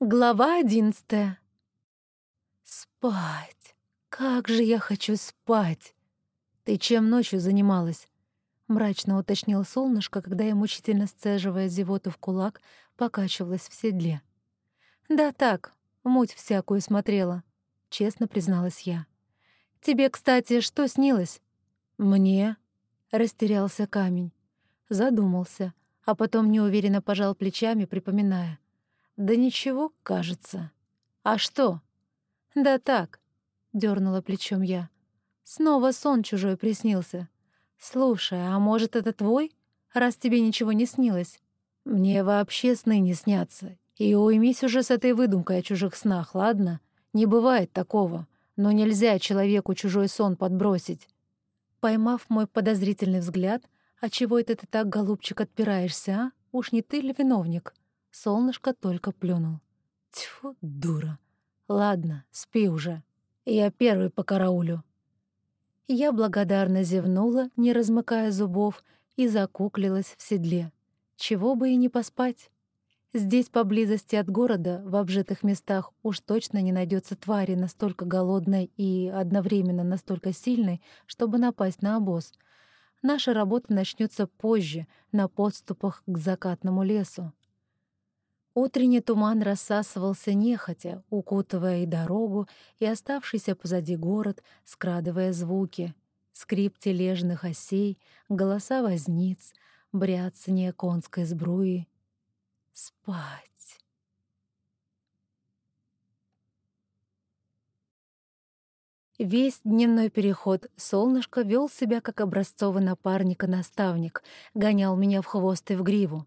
Глава одиннадцатая. Спать. Как же я хочу спать. Ты чем ночью занималась? Мрачно уточнил солнышко, когда я, мучительно сцеживая зевоту в кулак, покачивалась в седле. Да так, муть всякую смотрела, честно призналась я. Тебе, кстати, что снилось? Мне? Растерялся камень. Задумался, а потом неуверенно пожал плечами, припоминая — да ничего, кажется. А что? Да так, дернула плечом я. Снова сон чужой приснился. Слушай, а может, это твой, раз тебе ничего не снилось? Мне вообще сны не снятся. И уймись уже с этой выдумкой о чужих снах, ладно? Не бывает такого. Но нельзя человеку чужой сон подбросить. Поймав мой подозрительный взгляд, «А чего это ты так, голубчик, отпираешься, а? Уж не ты ли виновник?» Солнышко только плюнул. Тьфу, дура. Ладно, спи уже. Я первый по караулю. Я благодарно зевнула, не размыкая зубов, и закуклилась в седле. Чего бы и не поспать. Здесь, поблизости от города, в обжитых местах, уж точно не найдется твари настолько голодной и одновременно настолько сильной, чтобы напасть на обоз. Наша работа начнется позже, на подступах к закатному лесу. Утренний туман рассасывался нехотя, укутывая и дорогу, и оставшийся позади город, скрадывая звуки. Скрип тележных осей, голоса возниц, бряцание конской сбруи. Спать. Весь дневной переход солнышко вел себя как образцовый напарник и наставник, гонял меня в хвост и в гриву.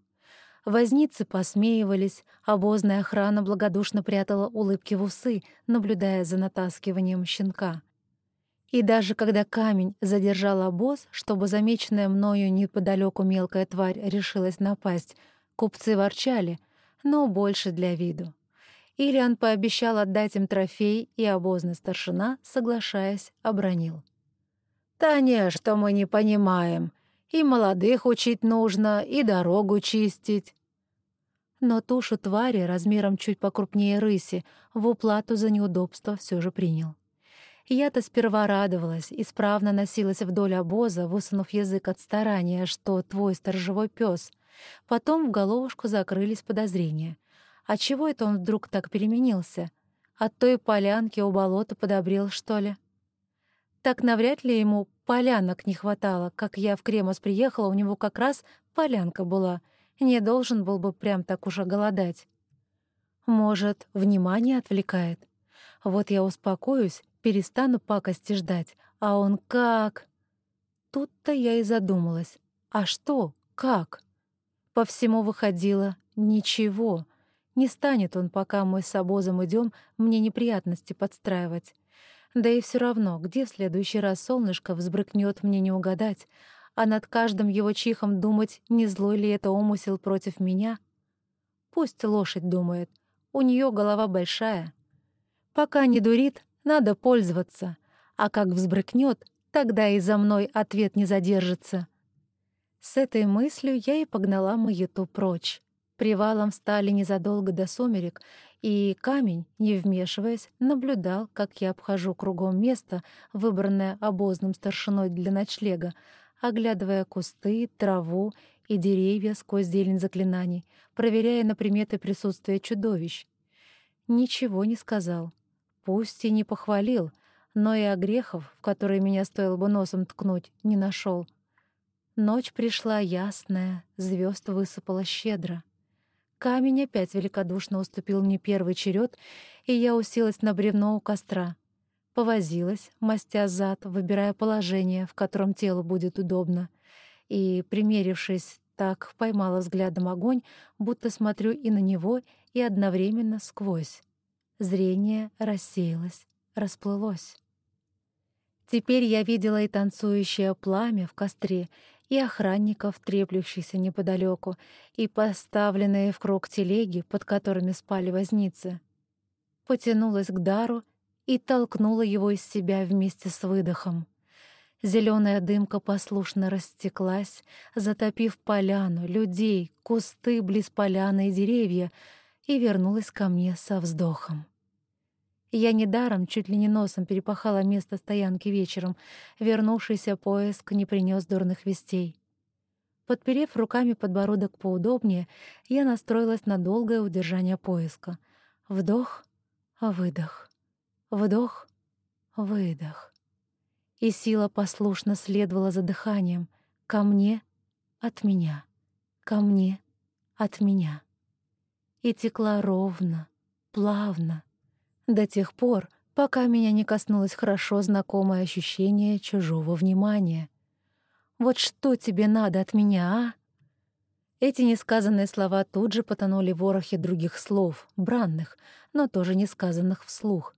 Возницы посмеивались, обозная охрана благодушно прятала улыбки в усы, наблюдая за натаскиванием щенка. И даже когда камень задержал обоз, чтобы замеченная мною неподалеку мелкая тварь решилась напасть, купцы ворчали, но больше для виду. Ильян пообещал отдать им трофей, и обозный старшина, соглашаясь, обронил. «Да не, что мы не понимаем. И молодых учить нужно, и дорогу чистить. Но тушу твари размером чуть покрупнее рыси в уплату за неудобство все же принял. Я-то сперва радовалась, исправно носилась вдоль обоза, высунув язык от старания, что твой сторожевой пес. Потом в головушку закрылись подозрения. А чего это он вдруг так переменился? От той полянки у болота подобрел, что ли? Так навряд ли ему полянок не хватало. Как я в Кремос приехала, у него как раз полянка была. Не должен был бы прям так уж голодать. Может, внимание отвлекает? Вот я успокоюсь, перестану пакости ждать, а он как... Тут-то я и задумалась. А что? Как? По всему выходило ничего. Не станет он, пока мы с обозом идем, мне неприятности подстраивать. Да и все равно, где в следующий раз солнышко взбрыкнет мне не угадать, а над каждым его чихом думать, не злой ли это умысел против меня? Пусть лошадь думает, у нее голова большая. Пока не дурит, надо пользоваться, а как взбрыкнет, тогда и за мной ответ не задержится. С этой мыслью я и погнала маяту прочь. Привалом встали незадолго до сумерек, и камень, не вмешиваясь, наблюдал, как я обхожу кругом место, выбранное обозным старшиной для ночлега, оглядывая кусты, траву и деревья сквозь зелень заклинаний, проверяя на приметы присутствия чудовищ. Ничего не сказал. Пусть и не похвалил, но и огрехов, в которые меня стоило бы носом ткнуть, не нашел. Ночь пришла ясная, звезд высыпало щедро. Камень опять великодушно уступил мне первый черед, и я уселась на бревно у костра. Повозилась, мастя зад, выбирая положение, в котором телу будет удобно. И, примерившись так, поймала взглядом огонь, будто смотрю и на него, и одновременно сквозь. Зрение рассеялось, расплылось. Теперь я видела и танцующее пламя в костре, и охранников, треплющихся неподалеку, и поставленные в круг телеги, под которыми спали возницы. Потянулась к дару и толкнула его из себя вместе с выдохом. Зеленая дымка послушно растеклась, затопив поляну, людей, кусты близ поляны и деревья, и вернулась ко мне со вздохом. Я недаром чуть ли не носом перепахала место стоянки вечером. Вернувшийся поиск не принес дурных вестей. Подперев руками подбородок поудобнее, я настроилась на долгое удержание поиска. Вдох, выдох, вдох, выдох. И сила послушно следовала за дыханием. Ко мне, от меня, ко мне, от меня. И текла ровно, плавно, до тех пор, пока меня не коснулось хорошо знакомое ощущение чужого внимания. «Вот что тебе надо от меня, а?» Эти несказанные слова тут же потонули в ворохе других слов, бранных, но тоже несказанных вслух.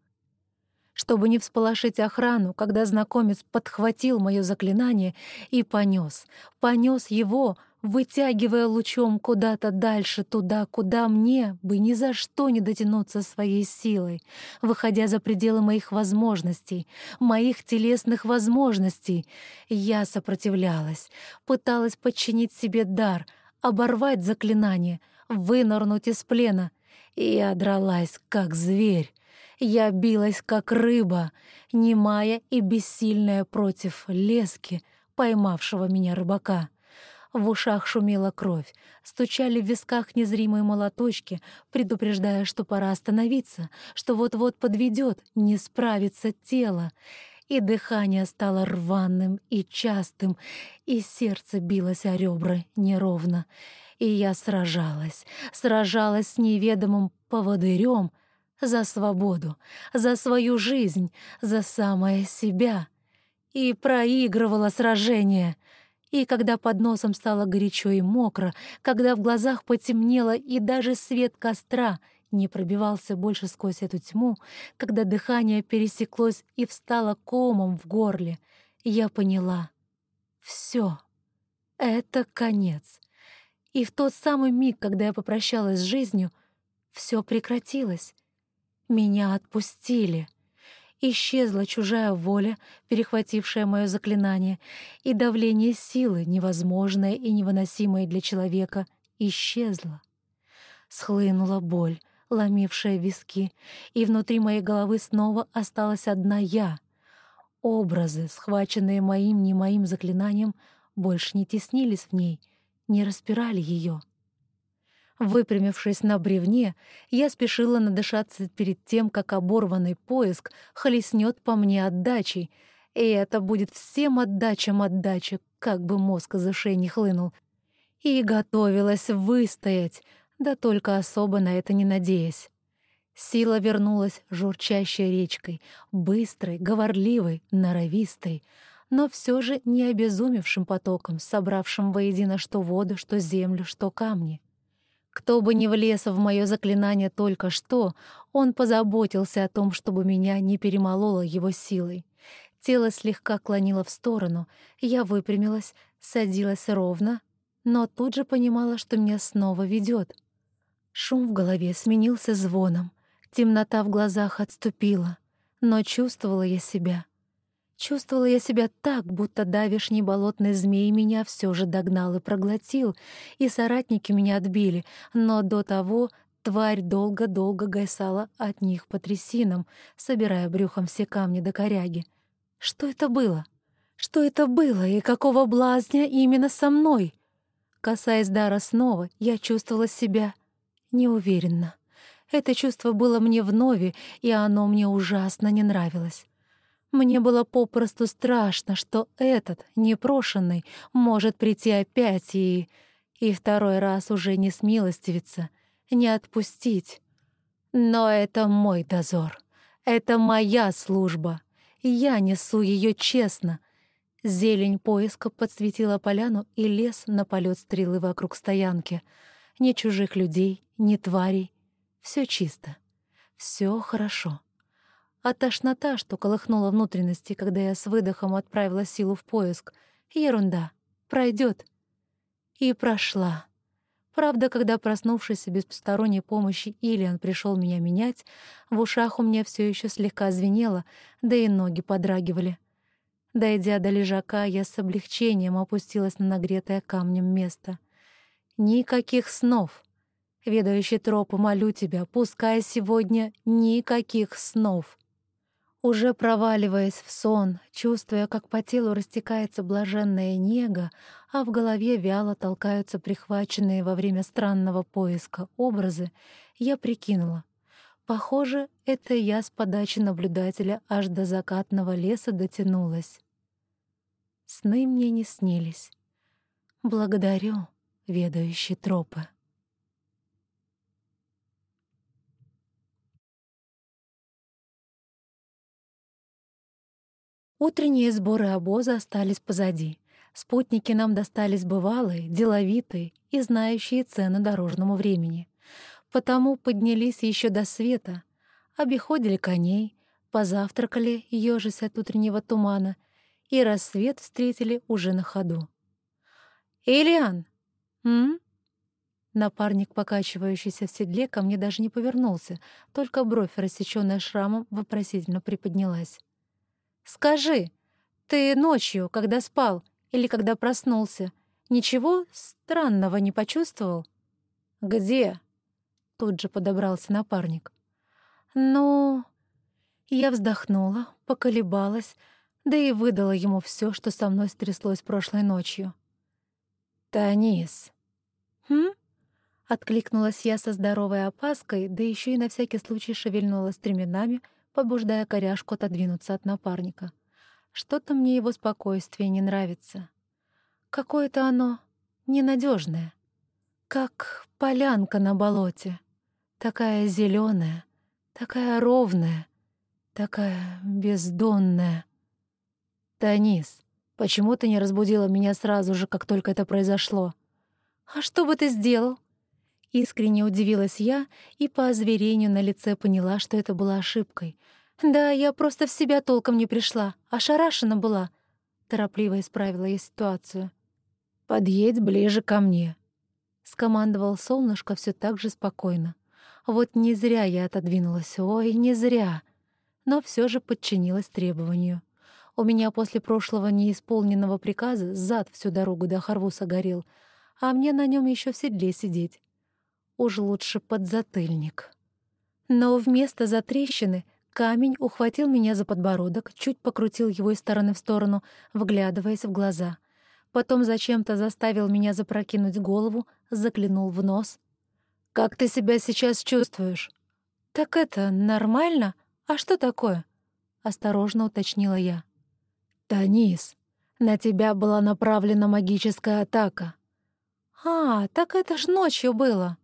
Чтобы не всполошить охрану, когда знакомец подхватил мое заклинание и понес, понес его — вытягивая лучом куда-то дальше, туда, куда мне бы ни за что не дотянуться своей силой, выходя за пределы моих возможностей, моих телесных возможностей. Я сопротивлялась, пыталась подчинить себе дар, оборвать заклинание, вынырнуть из плена. И я дралась, как зверь. Я билась, как рыба, немая и бессильная против лески, поймавшего меня рыбака. В ушах шумела кровь, стучали в висках незримые молоточки, предупреждая, что пора остановиться, что вот-вот подведет, не справится тело. И дыхание стало рваным и частым, и сердце билось о ребра неровно. И я сражалась, сражалась с неведомым поводырем за свободу, за свою жизнь, за самое себя. И проигрывала сражение — и когда под носом стало горячо и мокро, когда в глазах потемнело и даже свет костра не пробивался больше сквозь эту тьму, когда дыхание пересеклось и встало комом в горле, я поняла — все, это конец. И в тот самый миг, когда я попрощалась с жизнью, все прекратилось. Меня отпустили — Исчезла чужая воля, перехватившая мое заклинание, и давление силы, невозможное и невыносимое для человека, исчезло. Схлынула боль, ломившая виски, и внутри моей головы снова осталась одна я. Образы, схваченные моим не моим заклинанием, больше не теснились в ней, не распирали ее. Выпрямившись на бревне, я спешила надышаться перед тем, как оборванный поиск хлестнет по мне отдачей, и это будет всем отдачам отдачи, как бы мозг из ушей не хлынул. И готовилась выстоять, да только особо на это не надеясь. Сила вернулась журчащей речкой, быстрой, говорливой, норовистой, но все же не обезумевшим потоком, собравшим воедино что воду, что землю, что камни. Кто бы ни влез в мое заклинание только что, он позаботился о том, чтобы меня не перемололо его силой. Тело слегка клонило в сторону, я выпрямилась, садилась ровно, но тут же понимала, что меня снова ведет. Шум в голове сменился звоном, темнота в глазах отступила, но чувствовала я себя — Чувствовала я себя так, будто давишний болотный змей меня все же догнал и проглотил, и соратники меня отбили, но до того тварь долго-долго гайсала от них по трясинам, собирая брюхом все камни до коряги. Что это было? Что это было и какого блазня именно со мной? Касаясь дара снова, я чувствовала себя неуверенно. Это чувство было мне вновь, и оно мне ужасно не нравилось. Мне было попросту страшно, что этот, непрошенный, может прийти опять и... и второй раз уже не смилостивиться, не отпустить. Но это мой дозор. Это моя служба. Я несу ее честно. Зелень поиска подсветила поляну и лес на полет стрелы вокруг стоянки. Ни чужих людей, ни тварей. Все чисто. Все хорошо. А тошнота, что колыхнула внутренности, когда я с выдохом отправила силу в поиск, ерунда, пройдет. И прошла. Правда, когда, проснувшись без посторонней помощи, Ильян пришел меня менять, в ушах у меня все еще слегка звенело, да и ноги подрагивали. Дойдя до лежака, я с облегчением опустилась на нагретое камнем место. Никаких снов. Ведающий тропы, молю тебя, пускай сегодня никаких снов. Уже проваливаясь в сон, чувствуя, как по телу растекается блаженная нега, а в голове вяло толкаются прихваченные во время странного поиска образы, я прикинула. Похоже, это я с подачи наблюдателя аж до закатного леса дотянулась. Сны мне не снились. Благодарю, ведающий тропы. Утренние сборы обоза остались позади. Спутники нам достались бывалые, деловитые и знающие цены дорожному времени. Потому поднялись еще до света, обиходили коней, позавтракали, ёжись от утреннего тумана, и рассвет встретили уже на ходу. «Ильян!» «М?» Напарник, покачивающийся в седле, ко мне даже не повернулся, только бровь, рассечённая шрамом, вопросительно приподнялась. Скажи, ты ночью, когда спал или когда проснулся, ничего странного не почувствовал? Где? Тут же подобрался напарник. Ну, я вздохнула, поколебалась, да и выдала ему все, что со мной стряслось прошлой ночью. «Танис». «Хм?» — откликнулась я со здоровой опаской, да еще и на всякий случай шевельнула стременами, побуждая коряшку отодвинуться от напарника. Что-то мне его спокойствие не нравится. Какое-то оно ненадежное, как полянка на болоте, такая зеленая, такая ровная, такая бездонная. Танис, почему ты не разбудила меня сразу же, как только это произошло? А что бы ты сделал? Искренне удивилась я и по озверению на лице поняла, что это была ошибкой. «Да, я просто в себя толком не пришла, ошарашена была», — торопливо исправила я ситуацию. «Подъедь ближе ко мне», — скомандовал солнышко все так же спокойно. Вот не зря я отодвинулась, ой, не зря. Но все же подчинилась требованию. У меня после прошлого неисполненного приказа зад всю дорогу до Харвуса горел, а мне на нем еще в седле сидеть. Уж лучше подзатыльник. Но вместо затрещины камень ухватил меня за подбородок, чуть покрутил его из стороны в сторону, вглядываясь в глаза. Потом зачем-то заставил меня запрокинуть голову, заклинул в нос. «Как ты себя сейчас чувствуешь?» «Так это нормально? А что такое?» — осторожно уточнила я. «Танис, на тебя была направлена магическая атака». «А, так это ж ночью было!»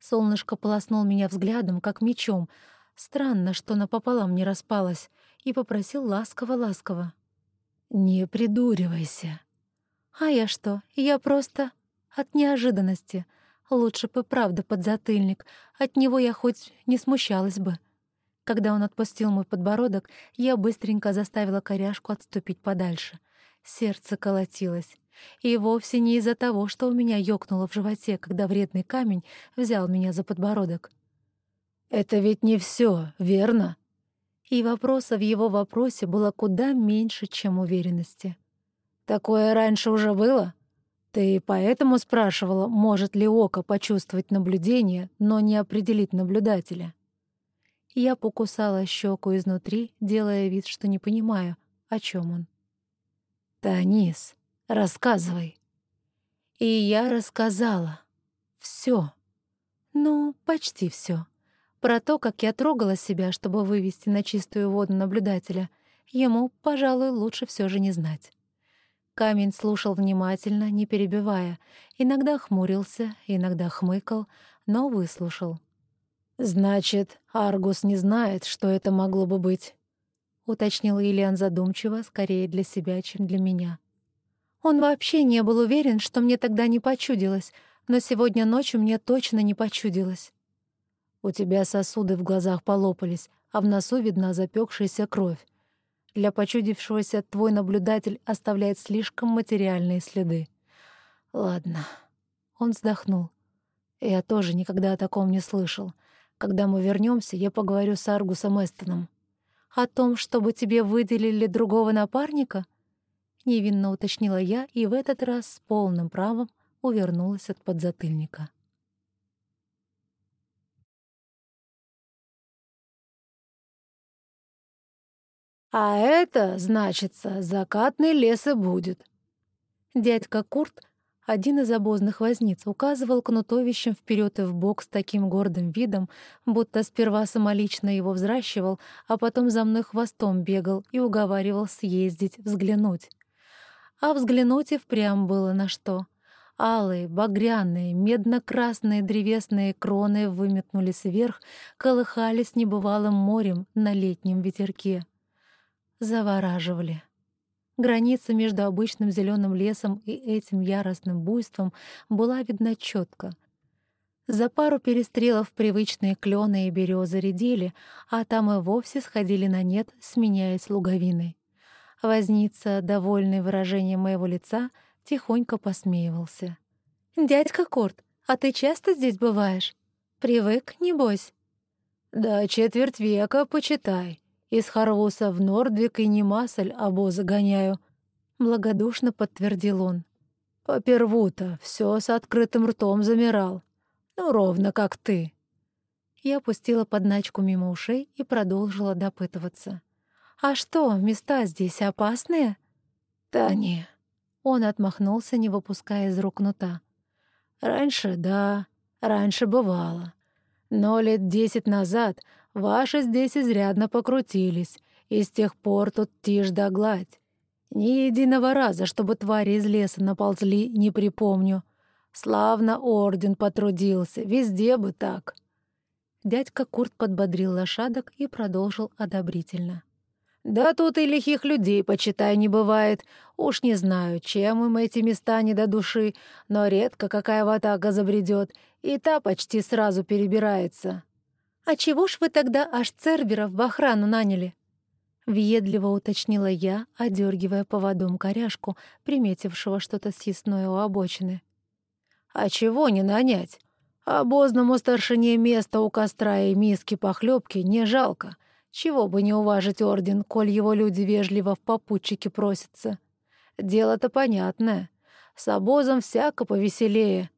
Солнышко полоснул меня взглядом, как мечом. Странно, что напополам не распалось, и попросил ласково-ласково. «Не придуривайся». «А я что? Я просто...» От неожиданности. Лучше бы правда подзатыльник. От него я хоть не смущалась бы. Когда он отпустил мой подбородок, я быстренько заставила коряшку отступить подальше. Сердце колотилось. И вовсе не из-за того, что у меня ёкнуло в животе, когда вредный камень взял меня за подбородок. «Это ведь не всё, верно?» И вопроса в его вопросе было куда меньше, чем уверенности. «Такое раньше уже было? Ты поэтому спрашивала, может ли око почувствовать наблюдение, но не определить наблюдателя?» Я покусала щеку изнутри, делая вид, что не понимаю, о чем он. «Танис, Рассказывай. И я рассказала. Все. Ну, почти все. Про то, как я трогала себя, чтобы вывести на чистую воду наблюдателя, ему, пожалуй, лучше все же не знать. Камень слушал внимательно, не перебивая, иногда хмурился, иногда хмыкал, но выслушал. «Значит, Аргус не знает, что это могло бы быть», — уточнил Ильян задумчиво, скорее для себя, чем для меня. Он вообще не был уверен, что мне тогда не почудилось, но сегодня ночью мне точно не почудилось. У тебя сосуды в глазах полопались, а в носу видна запекшаяся кровь. Для почудившегося твой наблюдатель оставляет слишком материальные следы. Ладно. Он вздохнул. Я тоже никогда о таком не слышал. Когда мы вернемся, я поговорю с Аргусом Эстоном. О том, чтобы тебе выделили другого напарника —— невинно уточнила я и в этот раз с полным правом увернулась от подзатыльника. А это, значится, закатный лес и будет. Дядька Курт, один из обозных возниц, указывал кнутовищем вперед и вбок с таким гордым видом, будто сперва самолично его взращивал, а потом за мной хвостом бегал и уговаривал съездить, взглянуть. А взглянуть и впрямь было на что. Алые, багряные, медно-красные древесные кроны выметнулись вверх, колыхались небывалым морем на летнем ветерке. Завораживали. Граница между обычным зеленым лесом и этим яростным буйством была видна четко. За пару перестрелов привычные клены и березы редели, а там и вовсе сходили на нет, сменяясь луговиной. Возница, довольный выражением моего лица, тихонько посмеивался. «Дядька Курт, а ты часто здесь бываешь? Привык, небось?» «Да четверть века, почитай», из Харвуса в Нордвик и не масль обозы гоняю», — благодушно подтвердил он. «Поперву-то все с открытым ртом замирал. Ну, ровно как ты». Я опустила подначку мимо ушей и продолжила допытываться. «А что, места здесь опасные?» «Да не». Он отмахнулся, не выпуская из рук нута. «Раньше, да, раньше бывало. Но лет десять назад Ваши здесь изрядно покрутились, и с тех пор тут тишь да гладь. Ни единого раза, чтобы твари из леса наползли, не припомню. Славно орден потрудился, везде бы так». Дядька Курт подбодрил лошадок и продолжил одобрительно. «Да тут и лихих людей, почитай, не бывает. Уж не знаю, чем им эти места не до души, но редко какая ватага забредет, и та почти сразу перебирается. «А чего ж вы тогда аж Церберов в охрану наняли?» Въедливо уточнила я, одергивая поводом коряшку, приметившего что-то съестное у обочины. «А чего не нанять? Обозному старшине места у костра и миски похлебки не жалко. Чего бы не уважить орден, коль его люди вежливо в попутчике просятся. Дело-то понятное. С обозом всяко повеселее.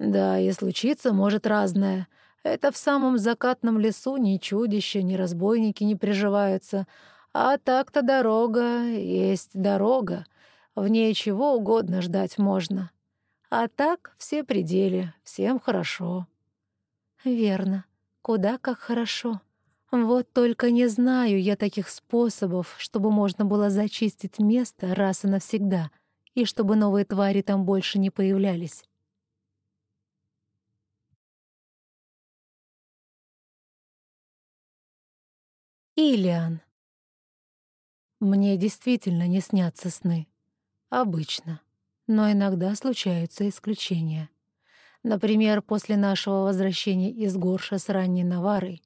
Да, и случиться может разное. Это в самом закатном лесу ни чудища, ни разбойники не приживаются. А так-то дорога есть дорога. В ней чего угодно ждать можно. А так все пределы, всем хорошо. Верно. Куда как хорошо. Вот только не знаю я таких способов, чтобы можно было зачистить место раз и навсегда, и чтобы новые твари там больше не появлялись. Илиан. Мне действительно не снятся сны. Обычно. Но иногда случаются исключения. Например, после нашего возвращения из Горша с ранней Наварой.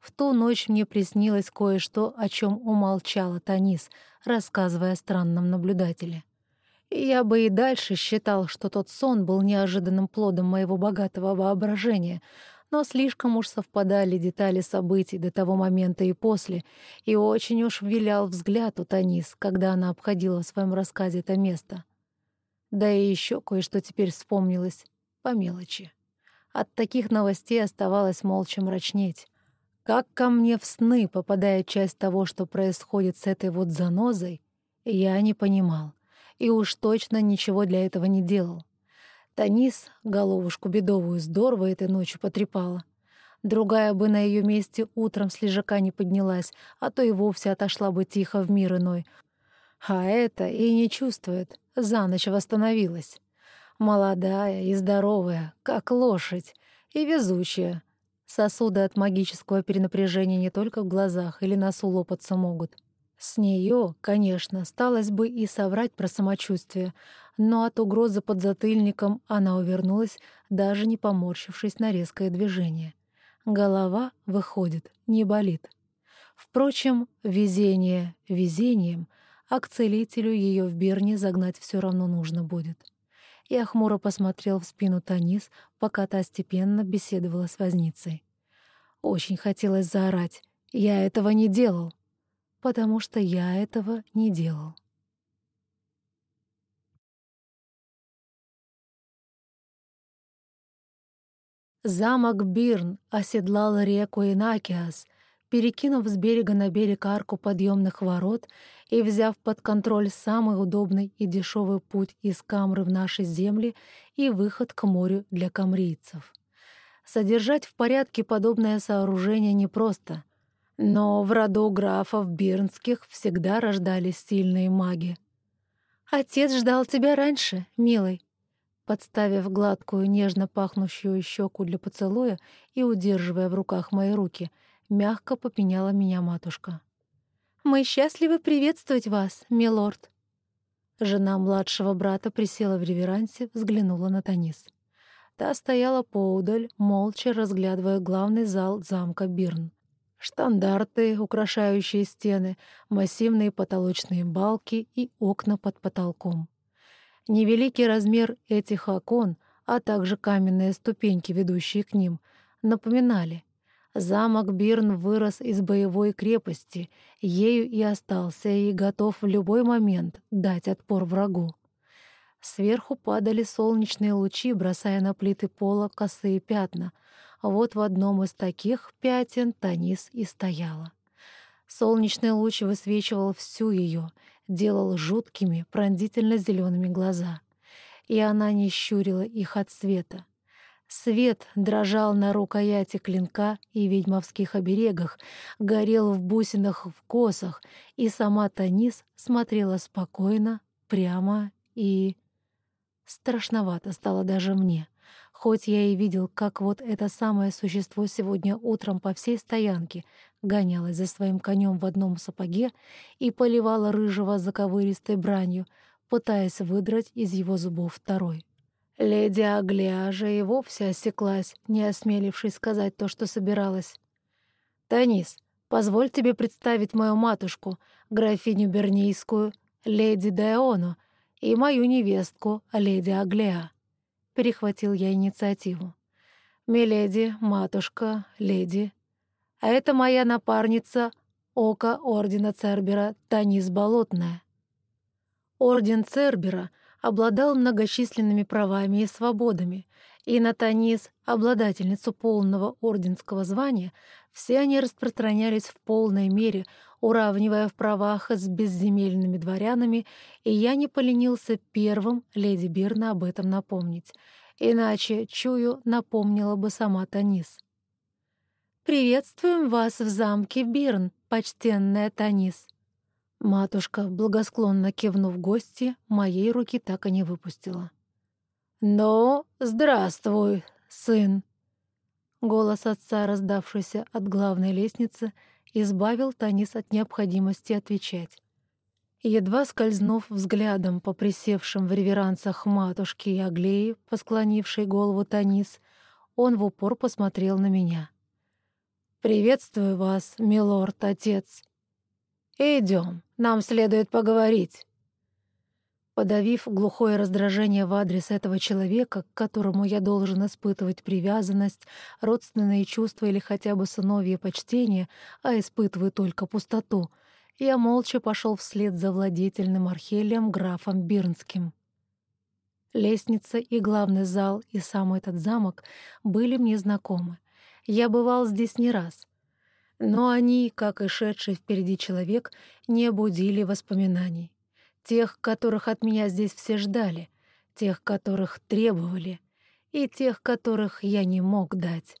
В ту ночь мне приснилось кое-что, о чем умолчала Танис, рассказывая о странном наблюдателе. Я бы и дальше считал, что тот сон был неожиданным плодом моего богатого воображения — но слишком уж совпадали детали событий до того момента и после, и очень уж вилял взгляд у Танис, когда она обходила в своем рассказе это место. Да и еще кое-что теперь вспомнилось, по мелочи. От таких новостей оставалось молча мрачнеть. Как ко мне в сны попадает часть того, что происходит с этой вот занозой, я не понимал, и уж точно ничего для этого не делал. Танис головушку бедовую здорово этой ночью потрепала. Другая бы на ее месте утром с лежака не поднялась, а то и вовсе отошла бы тихо в мир иной. А это и не чувствует, за ночь восстановилась. Молодая и здоровая, как лошадь, и везучая. Сосуды от магического перенапряжения не только в глазах или носу лопаться могут. С нее, конечно, сталось бы и соврать про самочувствие, но от угрозы под затыльником она увернулась, даже не поморщившись на резкое движение. Голова, выходит, не болит. Впрочем, везение везением, а к целителю ее в Берне загнать все равно нужно будет. Я хмуро посмотрел в спину Танис, пока та степенно беседовала с возницей. Очень хотелось заорать. Я этого не делал потому что я этого не делал. Замок Бирн оседлал реку Инакиас, перекинув с берега на берег арку подъемных ворот и взяв под контроль самый удобный и дешевый путь из Камры в наши земли и выход к морю для камрийцев. Содержать в порядке подобное сооружение непросто, но в роду графов Бирнских всегда рождались сильные маги. «Отец ждал тебя раньше, милый», подставив гладкую, нежно пахнущую щеку для поцелуя и удерживая в руках мои руки, мягко попеняла меня матушка. «Мы счастливы приветствовать вас, милорд». Жена младшего брата присела в реверансе, взглянула на Танис. Та стояла поудаль, молча разглядывая главный зал замка Бирн. Штандарты, украшающие стены, массивные потолочные балки и окна под потолком. Невеликий размер этих окон, а также каменные ступеньки, ведущие к ним, напоминали. Замок Бирн вырос из боевой крепости, ею и остался, и готов в любой момент дать отпор врагу. Сверху падали солнечные лучи, бросая на плиты пола косые пятна — вот в одном из таких пятен Танис и стояла. Солнечный луч высвечивал всю ее, делал жуткими, пронзительно зелеными глаза. И она не щурила их от света. Свет дрожал на рукояти клинка и ведьмовских оберегах, горел в бусинах в косах, и сама Танис смотрела спокойно, прямо и... Страшновато стало даже мне — Хоть я и видел, как вот это самое существо сегодня утром по всей стоянке гонялось за своим конем в одном сапоге и поливало рыжего заковыристой бранью, пытаясь выдрать из его зубов второй. Леди Аглия же и вовсе осеклась, не осмелившись сказать то, что собиралась. «Танис, позволь тебе представить мою матушку, графиню Бернийскую, леди Деону, и мою невестку, леди Аглеа» перехватил я инициативу. «Миледи, матушка, леди. А это моя напарница, Ока Ордена Цербера Танис Болотная». Орден Цербера обладал многочисленными правами и свободами, и на Танис, обладательницу полного орденского звания, все они распространялись в полной мере, уравнивая в правах с безземельными дворянами, и я не поленился первым леди Бирна об этом напомнить. Иначе, чую, напомнила бы сама Танис. «Приветствуем вас в замке Бирн, почтенная Танис». Матушка, благосклонно кивнув гости, моей руки так и не выпустила. «Ну, здравствуй, сын!» Голос отца, раздавшийся от главной лестницы, избавил Танис от необходимости отвечать. Едва скользнув взглядом по присевшим в реверансах матушке и Аглеи, посклонившей голову Танис, он в упор посмотрел на меня. «Приветствую вас, милорд, отец. Идем, нам следует поговорить». Подавив глухое раздражение в адрес этого человека, к которому я должен испытывать привязанность, родственные чувства или хотя бы сыновье почтение, а испытываю только пустоту, я молча пошел вслед за владетельным архелием графом Бирнским. Лестница и главный зал и сам этот замок были мне знакомы. Я бывал здесь не раз. Но они, как и шедший впереди человек, не будили воспоминаний. Тех, которых от меня здесь все ждали, тех, которых требовали, и тех, которых я не мог дать.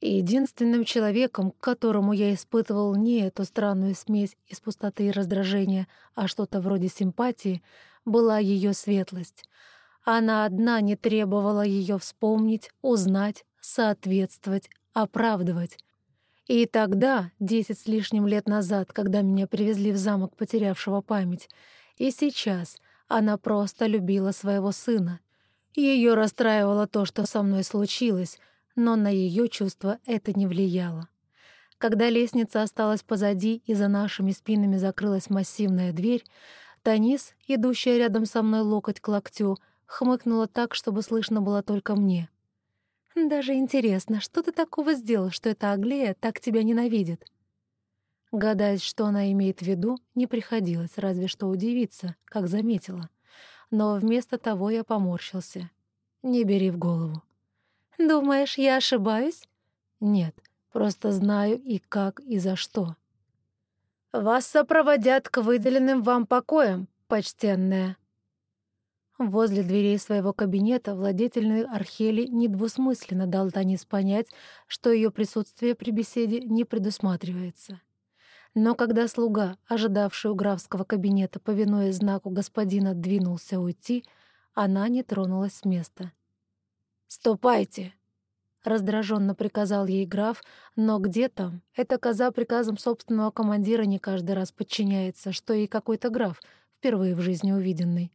И единственным человеком, к которому я испытывал не эту странную смесь из пустоты и раздражения, а что-то вроде симпатии, была ее светлость. Она одна не требовала ее вспомнить, узнать, соответствовать, оправдывать. И тогда, десять с лишним лет назад, когда меня привезли в замок потерявшего память, и сейчас она просто любила своего сына. Ее расстраивало то, что со мной случилось, но на ее чувства это не влияло. Когда лестница осталась позади и за нашими спинами закрылась массивная дверь, Танис, идущая рядом со мной локоть к локтю, хмыкнула так, чтобы слышно было только мне. «Даже интересно, что ты такого сделал, что эта Аглея так тебя ненавидит?» Гадать, что она имеет в виду, не приходилось, разве что удивиться, как заметила. Но вместо того я поморщился. «Не бери в голову». «Думаешь, я ошибаюсь?» «Нет, Просто знаю и как, и за что. «Вас сопроводят к выделенным вам покоям, почтенная». Возле дверей своего кабинета владетельный Архели недвусмысленно дал Танис понять, что ее присутствие при беседе не предусматривается. Но когда слуга, ожидавший у графского кабинета, повинуясь знаку господина, двинулся уйти, она не тронулась с места. «Ступайте!» — раздраженно приказал ей граф, но где там? Эта коза приказом собственного командира не каждый раз подчиняется, что и какой-то граф, впервые в жизни увиденный.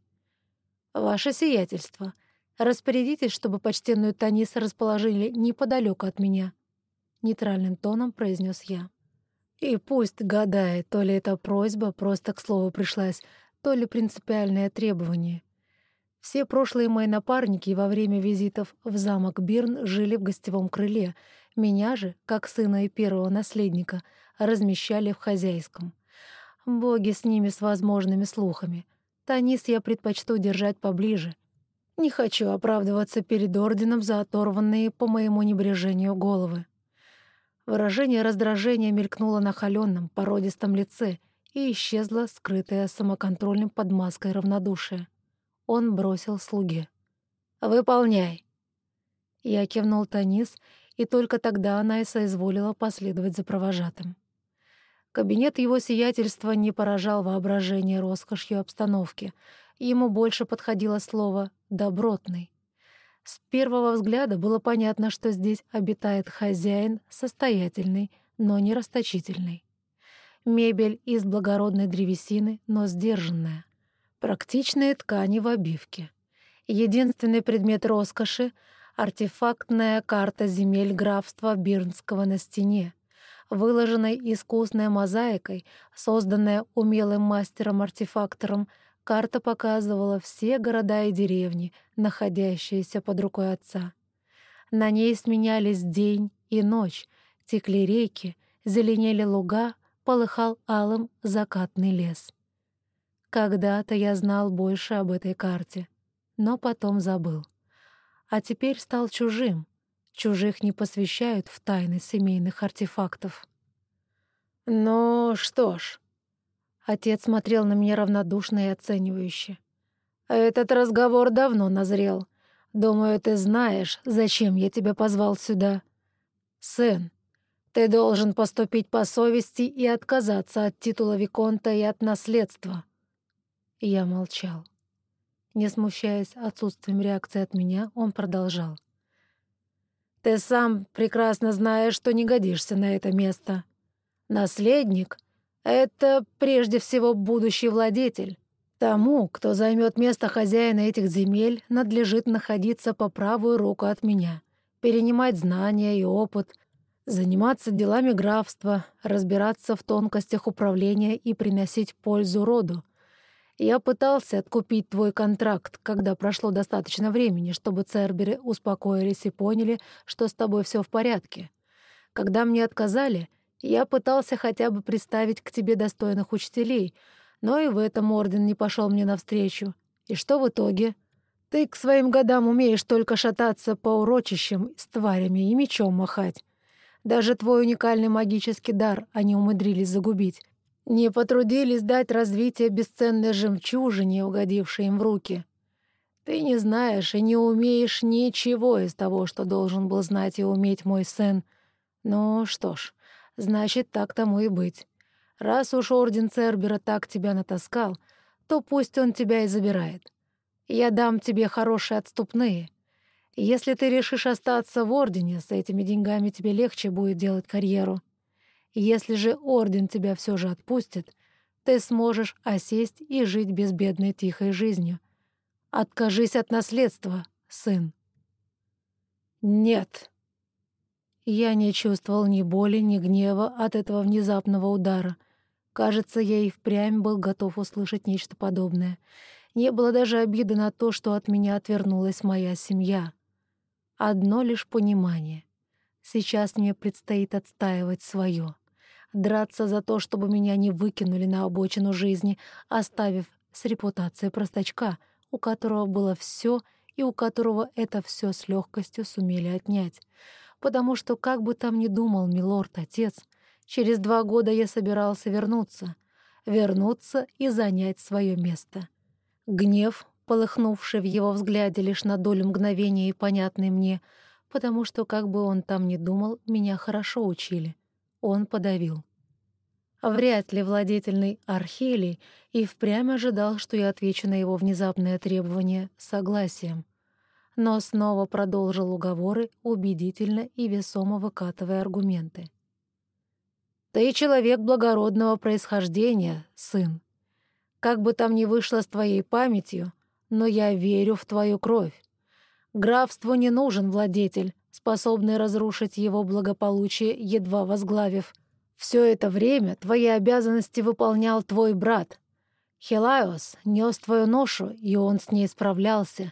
«Ваше сиятельство, распорядитесь, чтобы почтенную Танис расположили неподалеку от меня», — нейтральным тоном произнес я. И пусть гадает, то ли эта просьба просто к слову пришлась, то ли принципиальное требование. Все прошлые мои напарники во время визитов в замок Бирн жили в гостевом крыле. Меня же, как сына и первого наследника, размещали в хозяйском. Боги с ними с возможными слухами. Танис я предпочту держать поближе. Не хочу оправдываться перед орденом за оторванные по моему небрежению головы. Выражение раздражения мелькнуло на холённом, породистом лице и исчезло, скрытое самоконтролем под маской равнодушия. Он бросил слуге. «Выполняй!» Я кивнул Танис, и только тогда она и соизволила последовать за провожатым. Кабинет его сиятельства не поражал воображение роскошью обстановки. Ему больше подходило слово «добротный». С первого взгляда было понятно, что здесь обитает хозяин состоятельный, но не расточительный. Мебель из благородной древесины, но сдержанная. Практичные ткани в обивке. Единственный предмет роскоши — артефактная карта земель графства Бирнского на стене, выложенная искусной мозаикой, созданная умелым мастером-артефактором — Карта показывала все города и деревни, находящиеся под рукой отца. На ней сменялись день и ночь, текли реки, зеленели луга, полыхал алым закатный лес. Когда-то я знал больше об этой карте, но потом забыл. А теперь стал чужим. Чужих не посвящают в тайны семейных артефактов. «Ну что ж», Отец смотрел на меня равнодушно и оценивающе. «Этот разговор давно назрел. Думаю, ты знаешь, зачем я тебя позвал сюда. Сын, ты должен поступить по совести и отказаться от титула Виконта и от наследства». Я молчал. Не смущаясь отсутствием реакции от меня, он продолжал. «Ты сам прекрасно знаешь, что не годишься на это место. Наследник — это прежде всего будущий владетель. Тому, кто займет место хозяина этих земель, надлежит находиться по правую руку от меня, перенимать знания и опыт, заниматься делами графства, разбираться в тонкостях управления и приносить пользу роду. Я пытался откупить твой контракт, когда прошло достаточно времени, чтобы церберы успокоились и поняли, что с тобой все в порядке. Когда мне отказали, я пытался хотя бы представить к тебе достойных учителей, но и в этом орден не пошел мне навстречу. И что в итоге? Ты к своим годам умеешь только шататься по урочищам с тварями и мечом махать. Даже твой уникальный магический дар они умудрились загубить. Не потрудились дать развитие бесценной жемчужине, угодившей им в руки. Ты не знаешь и не умеешь ничего из того, что должен был знать и уметь мой сын. Ну что ж, Значит, так тому и быть. Раз уж Орден Цербера так тебя натаскал, то пусть он тебя и забирает. Я дам тебе хорошие отступные. Если ты решишь остаться в Ордене, с этими деньгами тебе легче будет делать карьеру. Если же Орден тебя все же отпустит, ты сможешь осесть и жить безбедной тихой жизнью. Откажись от наследства, сын. «Нет», я не чувствовал ни боли, ни гнева от этого внезапного удара. Кажется, я и впрямь был готов услышать нечто подобное. Не было даже обиды на то, что от меня отвернулась моя семья. Одно лишь понимание. Сейчас мне предстоит отстаивать свое. Драться за то, чтобы меня не выкинули на обочину жизни, оставив с репутацией простачка, у которого было все и у которого это все с легкостью сумели отнять. Потому что, как бы там ни думал милорд-отец, через два года я собирался вернуться, вернуться и занять свое место. Гнев, полыхнувший в его взгляде лишь на долю мгновения и понятный мне, потому что, как бы он там ни думал, меня хорошо учили. Он подавил. Вряд ли владетельный Архелий и впрямь ожидал, что я отвечу на его внезапное требование согласием. Но снова продолжил уговоры, убедительно и весомо выкатывая аргументы. «Ты человек благородного происхождения, сын. Как бы там ни вышло с твоей памятью, но я верю в твою кровь. Графству не нужен владетель, способный разрушить его благополучие, едва возглавив — все это время твои обязанности выполнял твой брат. Хелайос нес твою ношу, и он с ней справлялся.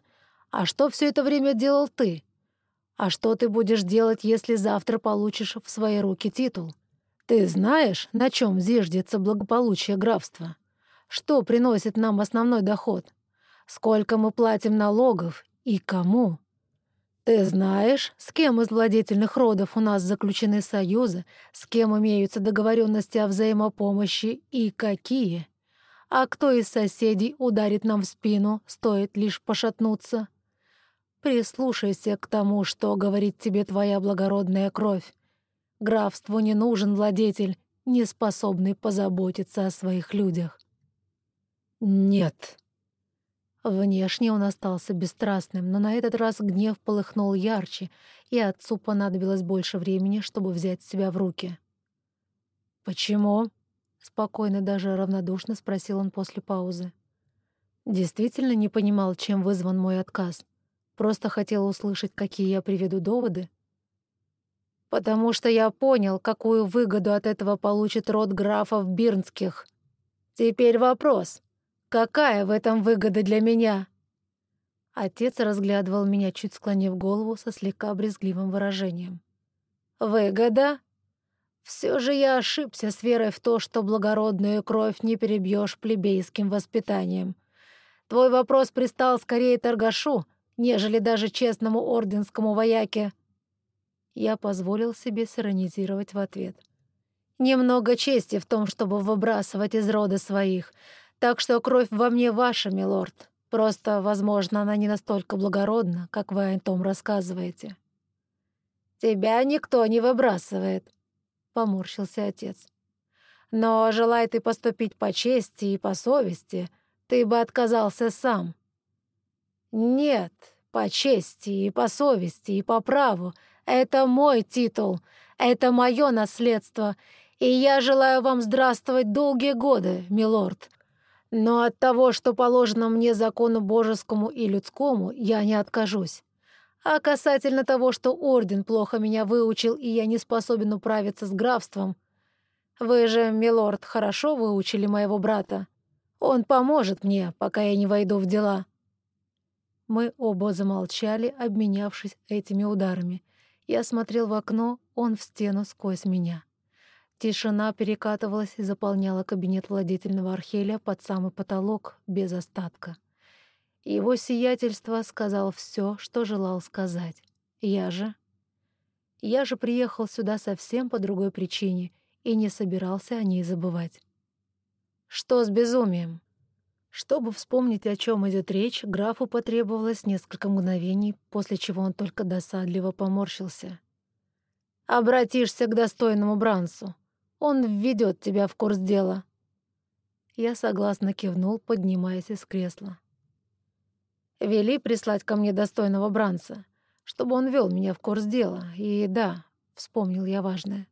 А что все это время делал ты? А что ты будешь делать, если завтра получишь в свои руки титул? Ты знаешь, на чем зиждется благополучие графства? Что приносит нам основной доход? Сколько мы платим налогов и кому? «Ты знаешь, с кем из владетельных родов у нас заключены союзы, с кем имеются договоренности о взаимопомощи и какие? А кто из соседей ударит нам в спину, стоит лишь пошатнуться? Прислушайся к тому, что говорит тебе твоя благородная кровь. Графству не нужен владетель, не способный позаботиться о своих людях». «Нет», Внешне он остался бесстрастным, но на этот раз гнев полыхнул ярче, и отцу понадобилось больше времени, чтобы взять себя в руки. «Почему?» — спокойно, даже равнодушно спросил он после паузы. Действительно не понимал, чем вызван мой отказ. Просто хотел услышать, какие я приведу доводы. «Потому что я понял, какую выгоду от этого получит род графов Бирнских. Теперь вопрос. Какая в этом выгода для меня?» Отец разглядывал меня, чуть склонив голову со слегка брезгливым выражением. «Выгода? Все же я ошибся с верой в то, что благородную кровь не перебьешь плебейским воспитанием. Твой вопрос пристал скорее торгашу, нежели даже честному орденскому вояке». Я позволил себе сиронизировать в ответ. «Немного чести в том, чтобы выбрасывать из рода своих, так что кровь во мне ваша, милорд. Просто, возможно, она не настолько благородна, как вы о том рассказываете». «Тебя никто не выбрасывает», — поморщился отец. «Но, желай ты поступить по чести и по совести, ты бы отказался сам». «Нет, по чести и по совести и по праву. Это мой титул, это мое наследство, и я желаю вам здравствовать долгие годы, милорд. Но от того, что положено мне закону божескому и людскому, я не откажусь. А касательно того, что Орден плохо меня выучил, и я не способен управиться с графством, вы же, милорд, хорошо выучили моего брата. Он поможет мне, пока я не войду в дела». Мы оба замолчали, обменявшись этими ударами. Я смотрел в окно, он в стену сквозь меня. Тишина перекатывалась и заполняла кабинет владетельного Археля под самый потолок, без остатка. Его сиятельство сказал все, что желал сказать. Я же... Я же приехал сюда совсем по другой причине и не собирался о ней забывать. Что с безумием? Чтобы вспомнить, о чем идет речь, графу потребовалось несколько мгновений, после чего он только досадливо поморщился. «Обратишься к достойному Брансу. Он введет тебя в курс дела». Я согласно кивнул, поднимаясь из кресла. Вели прислать ко мне достойного бранца, чтобы он вел меня в курс дела. И да, вспомнил я важное.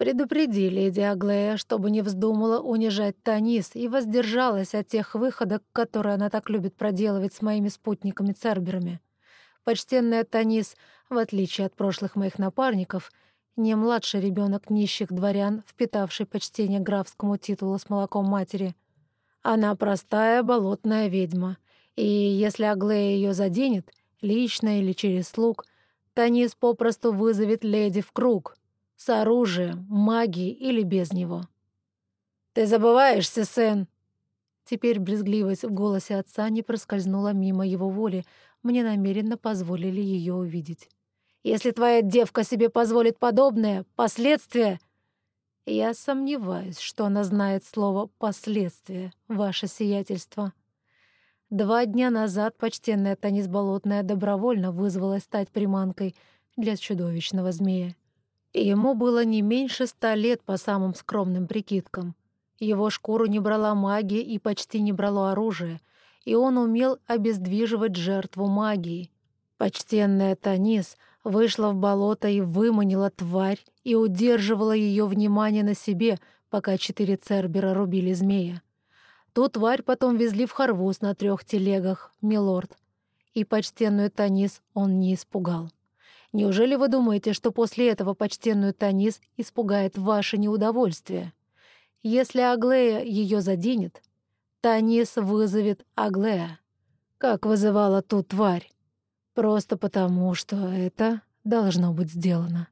Предупреди леди Аглея, чтобы не вздумала унижать Танис и воздержалась от тех выходок, которые она так любит проделывать с моими спутниками-церберами. Почтенная Танис, в отличие от прошлых моих напарников, не младший ребенок нищих дворян, впитавший почтение графскому титулу с молоком матери. Она простая болотная ведьма, и если Аглея ее заденет, лично или через слуг, Танис попросту вызовет леди в круг, с оружием, магией или без него. «Ты забываешься, сын!» Теперь брезгливость в голосе отца не проскользнула мимо его воли, мне намеренно позволили ее увидеть. Если твоя девка себе позволит подобное, последствия... Я сомневаюсь, что она знает слово «последствия», ваше сиятельство. Два дня назад почтенная Танис Болотная добровольно вызвалась стать приманкой для чудовищного змея. Ему было не меньше ста лет по самым скромным прикидкам. Его шкуру не брала магия и почти не брало оружие, и он умел обездвиживать жертву магии. Почтенная Танис вышла в болото и выманила тварь и удерживала ее внимание на себе, пока четыре цербера рубили змея. Ту тварь потом везли в Харвуз на трех телегах, милорд. И почтенную Танис он не испугал. Неужели вы думаете, что после этого почтенную Танис испугает ваше неудовольствие? Если Аглея ее заденет, Танис вызовет Аглея, как вызывала ту тварь. Просто потому, что это должно быть сделано.